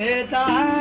ہے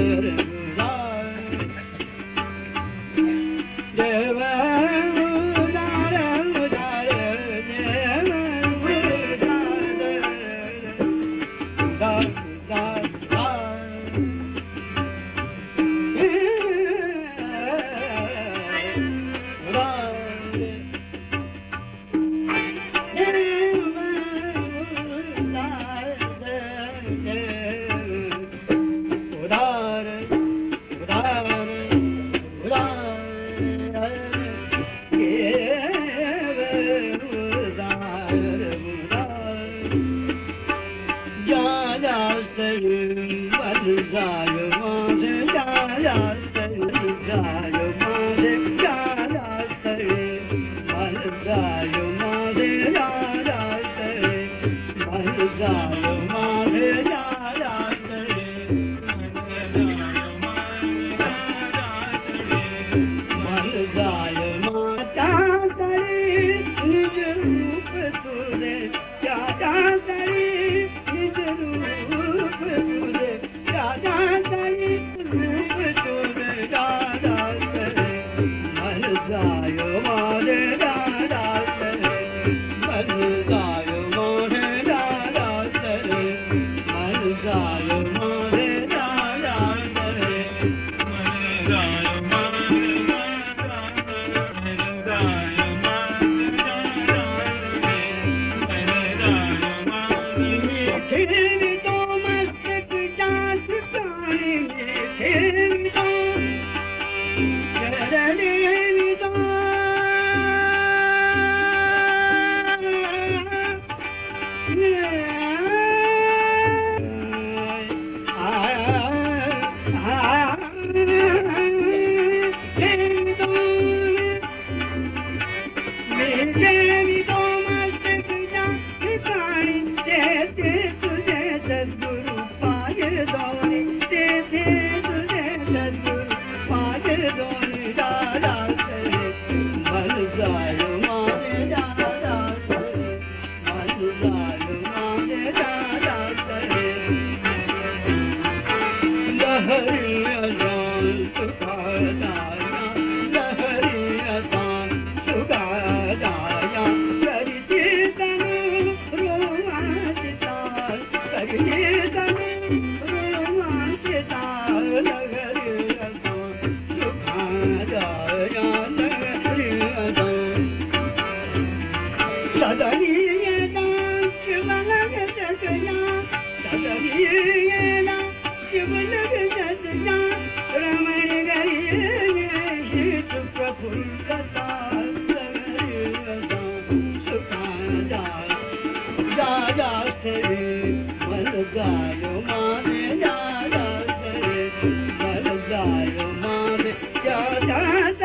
Let it 哎呦我的。ಮಾತ